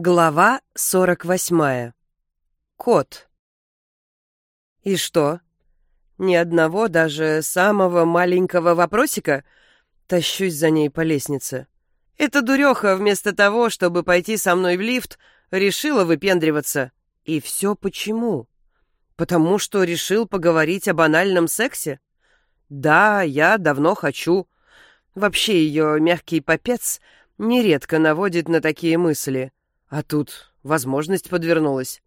Глава сорок восьмая. Кот. И что? Ни одного, даже самого маленького вопросика? Тащусь за ней по лестнице. Эта дуреха вместо того, чтобы пойти со мной в лифт, решила выпендриваться. И все почему? Потому что решил поговорить о банальном сексе? Да, я давно хочу. Вообще ее мягкий попец нередко наводит на такие мысли — а тут возможность подвернулась.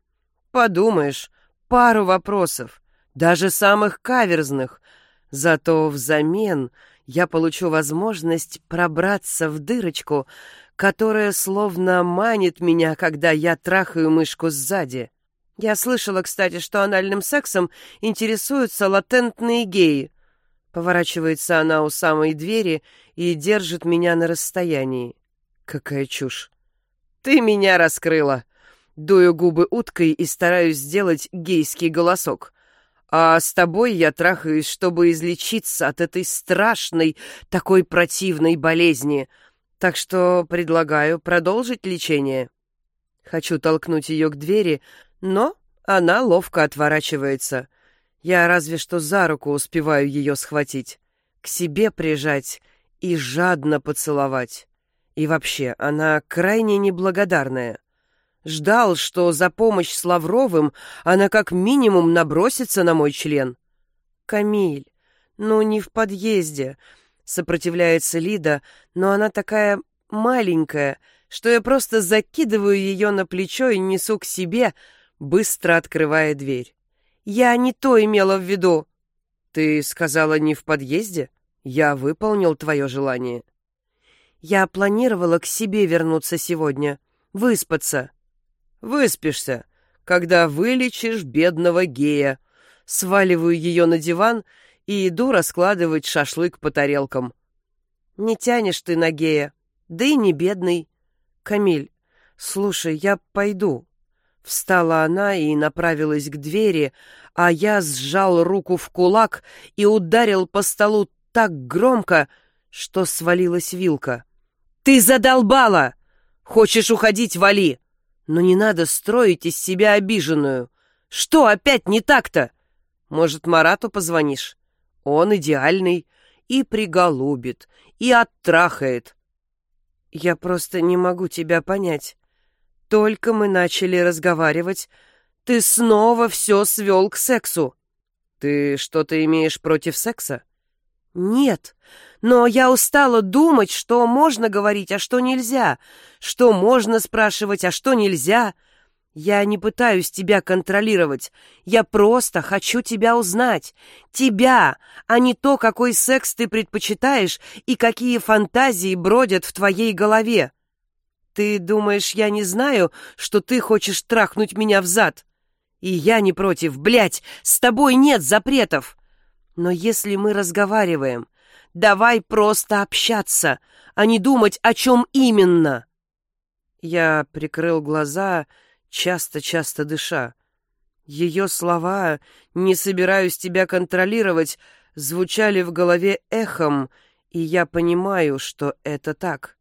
Подумаешь, пару вопросов, даже самых каверзных. Зато взамен я получу возможность пробраться в дырочку, которая словно манит меня, когда я трахаю мышку сзади. Я слышала, кстати, что анальным сексом интересуются латентные геи. Поворачивается она у самой двери и держит меня на расстоянии. Какая чушь. «Ты меня раскрыла!» Дую губы уткой и стараюсь сделать гейский голосок. А с тобой я трахаюсь, чтобы излечиться от этой страшной, такой противной болезни. Так что предлагаю продолжить лечение. Хочу толкнуть ее к двери, но она ловко отворачивается. Я разве что за руку успеваю ее схватить, к себе прижать и жадно поцеловать. И вообще, она крайне неблагодарная. Ждал, что за помощь с Лавровым она как минимум набросится на мой член. «Камиль, ну не в подъезде», — сопротивляется Лида, но она такая маленькая, что я просто закидываю ее на плечо и несу к себе, быстро открывая дверь. «Я не то имела в виду». «Ты сказала не в подъезде? Я выполнил твое желание». Я планировала к себе вернуться сегодня, выспаться. Выспишься, когда вылечишь бедного гея. Сваливаю ее на диван и иду раскладывать шашлык по тарелкам. Не тянешь ты на гея, да и не бедный. Камиль, слушай, я пойду. Встала она и направилась к двери, а я сжал руку в кулак и ударил по столу так громко, что свалилась вилка. «Ты задолбала! Хочешь уходить, вали! Но не надо строить из себя обиженную. Что опять не так-то? Может, Марату позвонишь? Он идеальный и приголубит, и оттрахает. Я просто не могу тебя понять. Только мы начали разговаривать, ты снова все свел к сексу. Ты что-то имеешь против секса? Нет, но я устала думать, что можно говорить, а что нельзя, что можно спрашивать, а что нельзя. Я не пытаюсь тебя контролировать, я просто хочу тебя узнать. Тебя, а не то, какой секс ты предпочитаешь и какие фантазии бродят в твоей голове. Ты думаешь, я не знаю, что ты хочешь трахнуть меня в зад? И я не против, блядь, с тобой нет запретов. Но если мы разговариваем, давай просто общаться, а не думать, о чем именно. Я прикрыл глаза, часто-часто дыша. Ее слова «не собираюсь тебя контролировать» звучали в голове эхом, и я понимаю, что это так.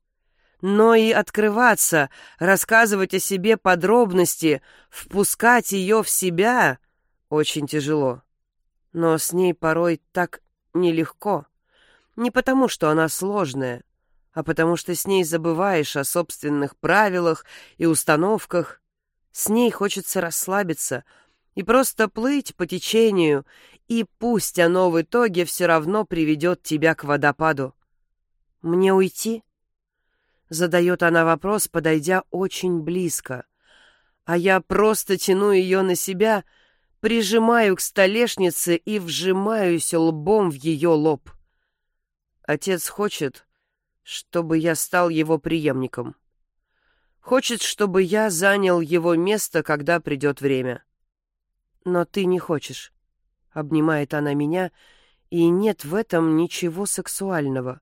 Но и открываться, рассказывать о себе подробности, впускать ее в себя очень тяжело но с ней порой так нелегко. Не потому, что она сложная, а потому что с ней забываешь о собственных правилах и установках. С ней хочется расслабиться и просто плыть по течению, и пусть оно в итоге все равно приведет тебя к водопаду. «Мне уйти?» Задает она вопрос, подойдя очень близко. А я просто тяну ее на себя — прижимаю к столешнице и вжимаюсь лбом в ее лоб. Отец хочет, чтобы я стал его преемником. Хочет, чтобы я занял его место, когда придет время. Но ты не хочешь. Обнимает она меня, и нет в этом ничего сексуального.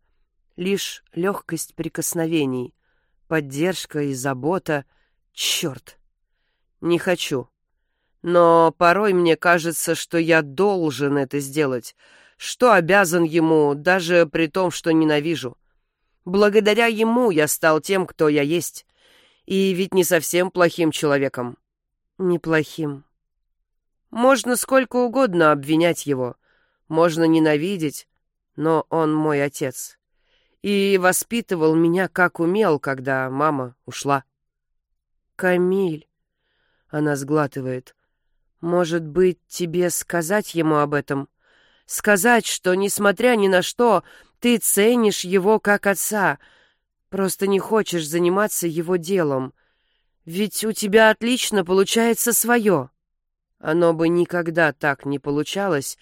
Лишь легкость прикосновений, поддержка и забота. Черт! Не хочу. Но порой мне кажется, что я должен это сделать, что обязан ему, даже при том, что ненавижу. Благодаря ему я стал тем, кто я есть. И ведь не совсем плохим человеком. Неплохим. Можно сколько угодно обвинять его, можно ненавидеть, но он мой отец. И воспитывал меня как умел, когда мама ушла. Камиль, она сглатывает. Может быть, тебе сказать ему об этом? Сказать, что, несмотря ни на что, ты ценишь его как отца, просто не хочешь заниматься его делом. Ведь у тебя отлично получается свое. Оно бы никогда так не получалось,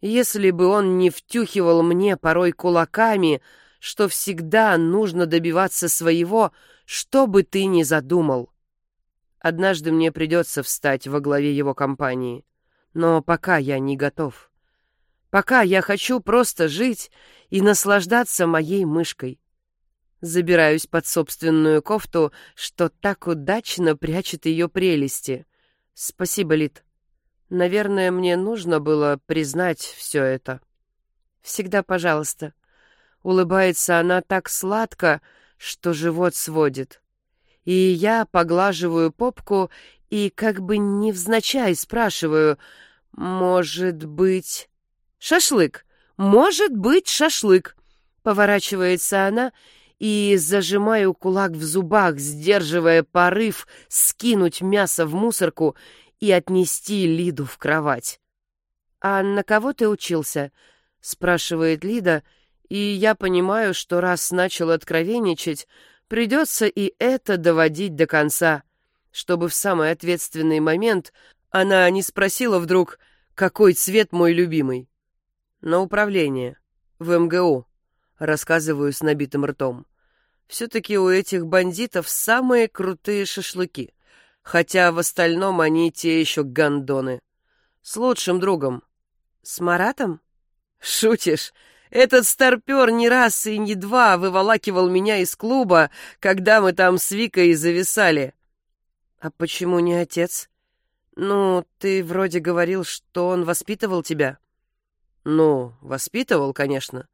если бы он не втюхивал мне порой кулаками, что всегда нужно добиваться своего, что бы ты ни задумал. Однажды мне придется встать во главе его компании, но пока я не готов. Пока я хочу просто жить и наслаждаться моей мышкой. Забираюсь под собственную кофту, что так удачно прячет ее прелести. Спасибо, Лид. Наверное, мне нужно было признать все это. Всегда пожалуйста. Улыбается она так сладко, что живот сводит. И я поглаживаю попку и как бы невзначай спрашиваю, может быть... Шашлык! Может быть, шашлык! Поворачивается она и зажимаю кулак в зубах, сдерживая порыв скинуть мясо в мусорку и отнести Лиду в кровать. «А на кого ты учился?» — спрашивает Лида, и я понимаю, что раз начал откровенничать, придется и это доводить до конца, чтобы в самый ответственный момент она не спросила вдруг, какой цвет мой любимый. На управление, в МГУ, рассказываю с набитым ртом. Все-таки у этих бандитов самые крутые шашлыки — хотя в остальном они те еще гандоны. С лучшим другом. С Маратом? Шутишь? Этот старпер не раз и не два выволакивал меня из клуба, когда мы там с Викой зависали. А почему не отец? Ну, ты вроде говорил, что он воспитывал тебя. Ну, воспитывал, конечно.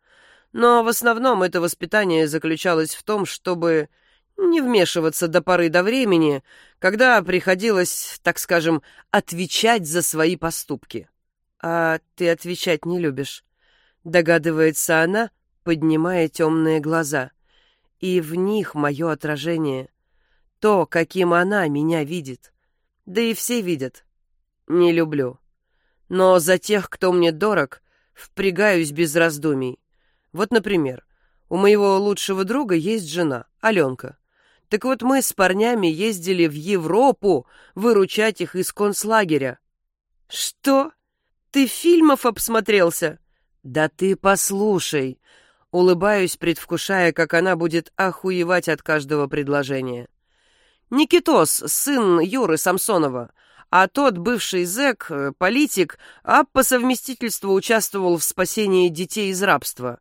Но в основном это воспитание заключалось в том, чтобы не вмешиваться до поры до времени, когда приходилось, так скажем, отвечать за свои поступки. А ты отвечать не любишь, догадывается она, поднимая темные глаза. И в них мое отражение. То, каким она меня видит. Да и все видят. Не люблю. Но за тех, кто мне дорог, впрягаюсь без раздумий. Вот, например, у моего лучшего друга есть жена, Аленка. Так вот мы с парнями ездили в Европу выручать их из концлагеря. Что? Ты фильмов обсмотрелся? Да ты послушай. Улыбаюсь, предвкушая, как она будет охуевать от каждого предложения. Никитос, сын Юры Самсонова, а тот бывший зэк, э, политик, а по совместительству участвовал в спасении детей из рабства.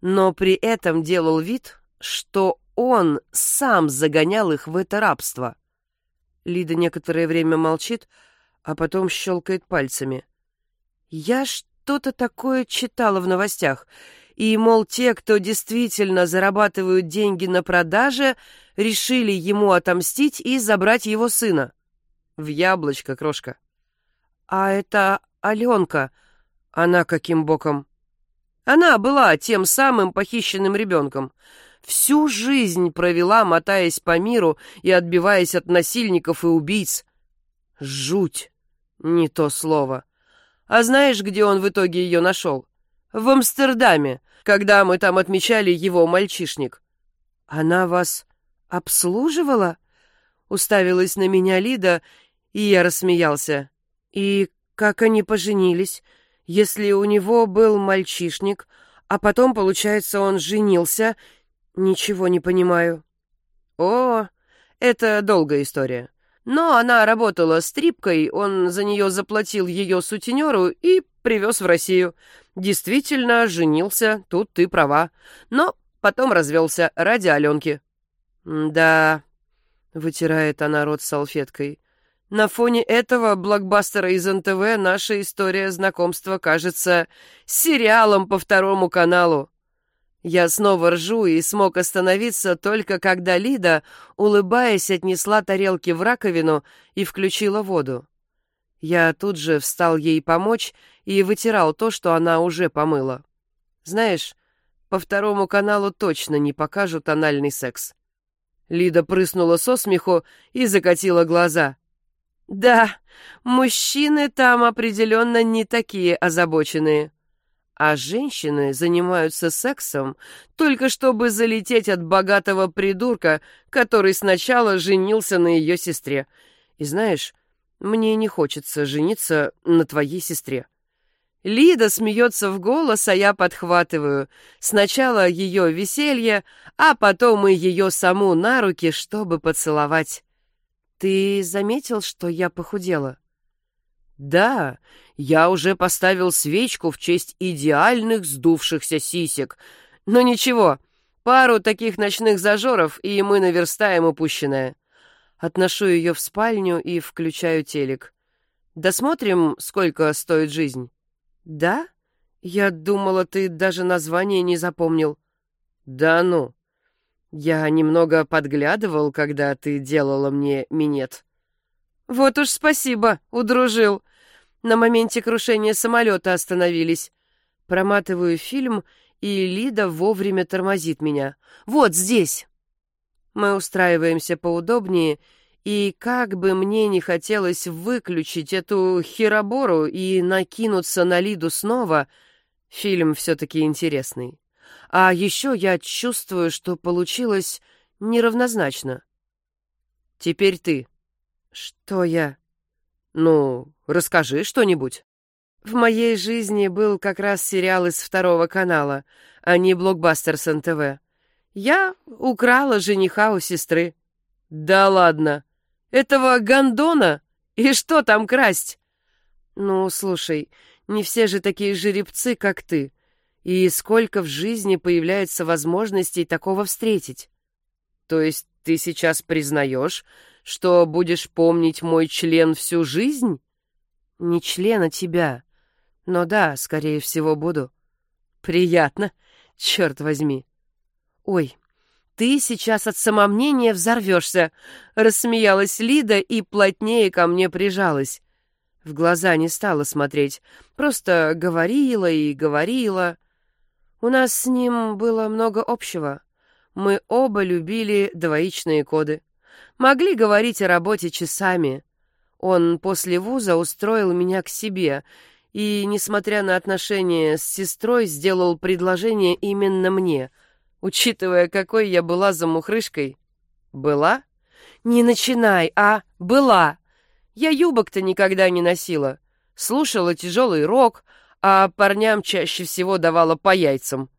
Но при этом делал вид, что он сам загонял их в это рабство. Лида некоторое время молчит, а потом щелкает пальцами. Я что-то такое читала в новостях. И, мол, те, кто действительно зарабатывают деньги на продаже, решили ему отомстить и забрать его сына. В яблочко, крошка. А это Аленка. Она каким боком? Она была тем самым похищенным ребенком. Всю жизнь провела, мотаясь по миру и отбиваясь от насильников и убийц. Жуть. Не то слово. А знаешь, где он в итоге ее нашел? В Амстердаме, когда мы там отмечали его мальчишник. Она вас обслуживала? Уставилась на меня Лида, и я рассмеялся. И как они поженились? Если у него был мальчишник, а потом, получается, он женился «Ничего не понимаю». «О, это долгая история. Но она работала стрипкой, он за нее заплатил ее сутенеру и привез в Россию. Действительно, женился, тут ты права. Но потом развелся ради Аленки». «Да», — вытирает она рот салфеткой. «На фоне этого блокбастера из НТВ наша история знакомства кажется сериалом по второму каналу. Я снова ржу и смог остановиться только когда Лида, улыбаясь, отнесла тарелки в раковину и включила воду. Я тут же встал ей помочь и вытирал то, что она уже помыла. Знаешь, по второму каналу точно не покажут анальный секс. Лида прыснула со смеху и закатила глаза. Да, мужчины там определенно не такие озабоченные. А женщины занимаются сексом только чтобы залететь от богатого придурка, который сначала женился на ее сестре. И знаешь, мне не хочется жениться на твоей сестре. Лида смеется в голос, а я подхватываю. Сначала ее веселье, а потом и ее саму на руки, чтобы поцеловать. Ты заметил, что я похудела? Да, я уже поставил свечку в честь идеальных сдувшихся сисек. Но ничего, пару таких ночных зажоров, и мы наверстаем упущенное. Отношу ее в спальню и включаю телек. Досмотрим, сколько стоит жизнь. «Да? Я думала, ты даже название не запомнил». «Да ну. Я немного подглядывал, когда ты делала мне минет». «Вот уж спасибо, удружил. На моменте крушения самолета остановились. Проматываю фильм, и Лида вовремя тормозит меня. Вот здесь». Мы устраиваемся поудобнее, и как бы мне не хотелось выключить эту херобору и накинуться на Лиду снова, фильм все-таки интересный. А еще я чувствую, что получилось неравнозначно. Теперь ты. Что я? Ну, расскажи что-нибудь. В моей жизни был как раз сериал из второго канала, а не блокбастер с НТВ. Я украла жениха у сестры. Да ладно. Этого гондона? И что там красть? Ну, слушай, не все же такие жеребцы, как ты. И сколько в жизни появляется возможностей такого встретить? То есть ты сейчас признаешь, что будешь помнить мой член всю жизнь? Не члена тебя. Но да, скорее всего, буду. Приятно, черт возьми. Ой, ты сейчас от самомнения взорвешься!» — рассмеялась Лида и плотнее ко мне прижалась. В глаза не стала смотреть, просто говорила и говорила. У нас с ним было много общего. Мы оба любили двоичные коды. Могли говорить о работе часами. Он после вуза устроил меня к себе и, несмотря на отношения с сестрой, сделал предложение именно мне — Учитывая, какой я была замухрышкой. Была? Не начинай, а? Была. Я юбок-то никогда не носила. Слушала тяжелый рок, а парням чаще всего давала по яйцам.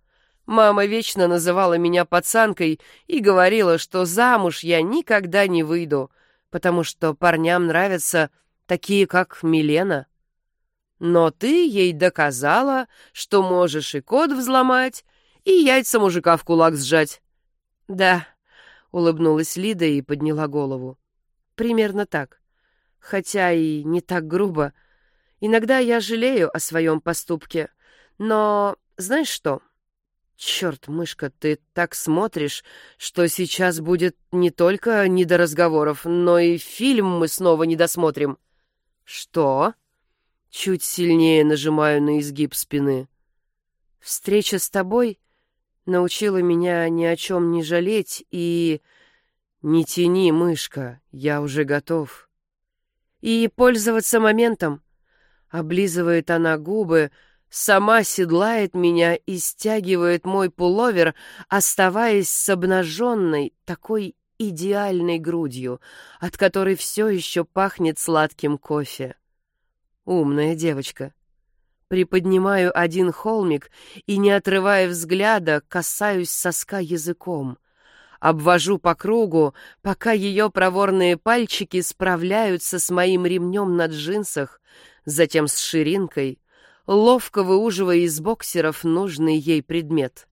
Мама вечно называла меня пацанкой и говорила, что замуж я никогда не выйду, потому что парням нравятся такие, как Милена. Но ты ей доказала, что можешь и код взломать, и яйца мужика в кулак сжать. Да, улыбнулась Лида и подняла голову. Примерно так. Хотя и не так грубо. Иногда я жалею о своем поступке. Но знаешь что? Черт, мышка, ты так смотришь, что сейчас будет не только не до разговоров, но и фильм мы снова не досмотрим. Что? Чуть сильнее нажимаю на изгиб спины. Встреча с тобой научила меня ни о чем не жалеть и... «Не тяни, мышка, я уже готов». «И пользоваться моментом». Облизывает она губы, сама седлает меня и стягивает мой пуловер, оставаясь с обнаженной, такой идеальной грудью, от которой все еще пахнет сладким кофе. Умная девочка. Приподнимаю один холмик и, не отрывая взгляда, касаюсь соска языком. Обвожу по кругу, пока ее проворные пальчики справляются с моим ремнем на джинсах, затем с ширинкой, ловко выуживая из боксеров нужный ей предмет.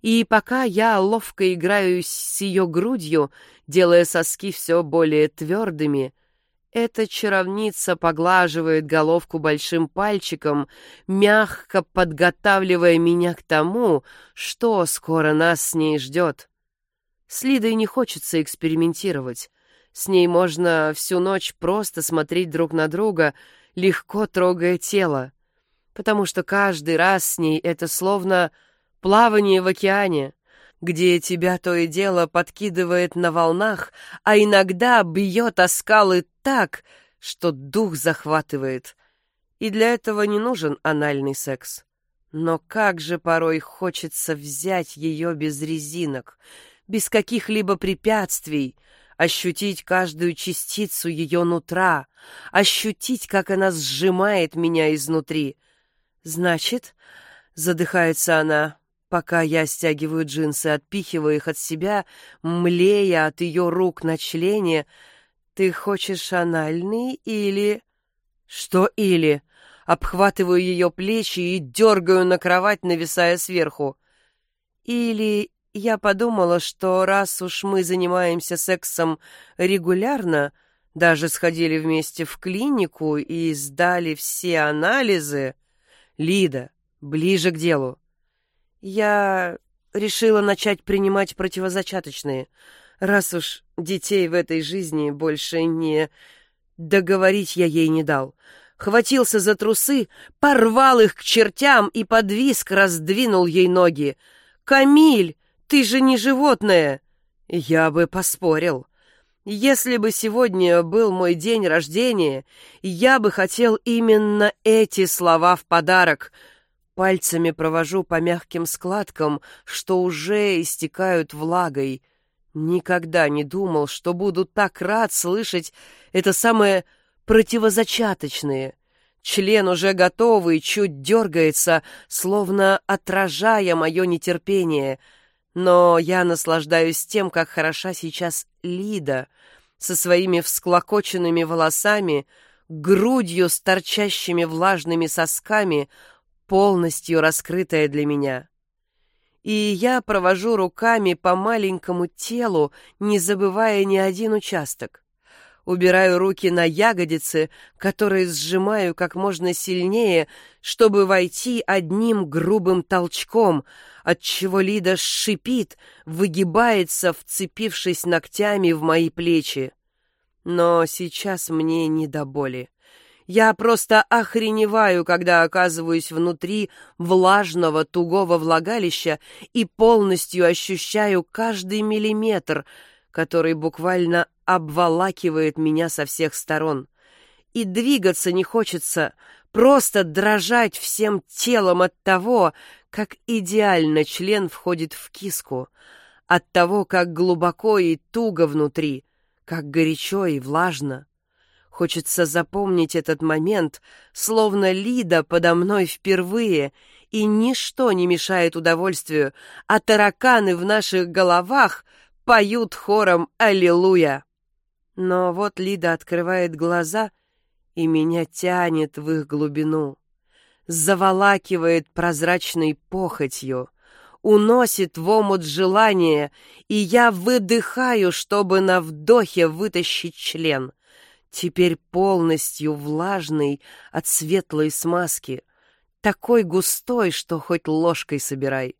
И пока я ловко играю с ее грудью, делая соски все более твердыми, эта чаровница поглаживает головку большим пальчиком, мягко подготавливая меня к тому, что скоро нас с ней ждет. С Лидой не хочется экспериментировать. С ней можно всю ночь просто смотреть друг на друга, легко трогая тело, потому что каждый раз с ней это словно плавание в океане, где тебя то и дело подкидывает на волнах, а иногда бьет о скалы так, что дух захватывает. И для этого не нужен анальный секс. Но как же порой хочется взять ее без резинок, без каких-либо препятствий, ощутить каждую частицу ее нутра, ощутить, как она сжимает меня изнутри. Значит, задыхается она, пока я стягиваю джинсы, отпихивая их от себя, млея от ее рук на члене, ты хочешь анальный или... Что или? Обхватываю ее плечи и дергаю на кровать, нависая сверху. Или я подумала, что раз уж мы занимаемся сексом регулярно, даже сходили вместе в клинику и сдали все анализы... Лида, ближе к делу. Я решила начать принимать противозачаточные, раз уж детей в этой жизни больше не... Договорить я ей не дал. Хватился за трусы, порвал их к чертям и под виск раздвинул ей ноги. «Камиль, ты же не животное!» Я бы поспорил. Если бы сегодня был мой день рождения, я бы хотел именно эти слова в подарок. Пальцами провожу по мягким складкам, что уже истекают влагой. Никогда не думал, что буду так рад слышать это самое противозачаточное. Член уже готовый, чуть дергается, словно отражая мое нетерпение — но я наслаждаюсь тем, как хороша сейчас Лида со своими всклокоченными волосами, грудью с торчащими влажными сосками, полностью раскрытая для меня. И я провожу руками по маленькому телу, не забывая ни один участок. Убираю руки на ягодицы, которые сжимаю как можно сильнее, чтобы войти одним грубым толчком, отчего Лида шипит, выгибается, вцепившись ногтями в мои плечи. Но сейчас мне не до боли. Я просто охреневаю, когда оказываюсь внутри влажного, тугого влагалища и полностью ощущаю каждый миллиметр, который буквально обволакивает меня со всех сторон. И двигаться не хочется, просто дрожать всем телом от того, как идеально член входит в киску, от того, как глубоко и туго внутри, как горячо и влажно. Хочется запомнить этот момент, словно Лида подо мной впервые, и ничто не мешает удовольствию, а тараканы в наших головах поют хором «Аллилуйя». Но вот Лида открывает глаза, и меня тянет в их глубину. Заволакивает прозрачной похотью, уносит в омут желания, и я выдыхаю, чтобы на вдохе вытащить член. Теперь полностью влажный от светлой смазки, такой густой, что хоть ложкой собирай.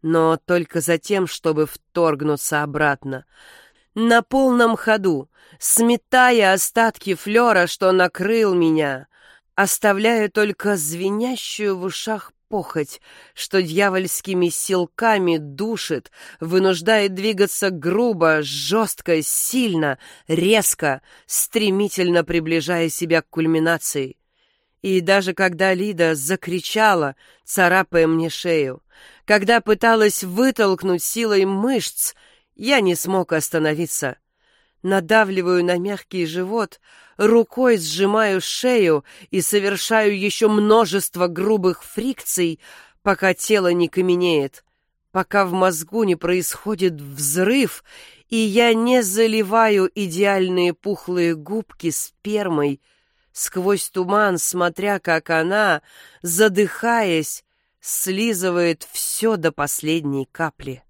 Но только за тем, чтобы вторгнуться обратно — на полном ходу, сметая остатки флера, что накрыл меня, оставляя только звенящую в ушах похоть, что дьявольскими силками душит, вынуждает двигаться грубо, жестко, сильно, резко, стремительно приближая себя к кульминации. И даже когда Лида закричала, царапая мне шею, когда пыталась вытолкнуть силой мышц, я не смог остановиться. Надавливаю на мягкий живот, рукой сжимаю шею и совершаю еще множество грубых фрикций, пока тело не каменеет, пока в мозгу не происходит взрыв, и я не заливаю идеальные пухлые губки спермой, сквозь туман, смотря как она, задыхаясь, слизывает все до последней капли.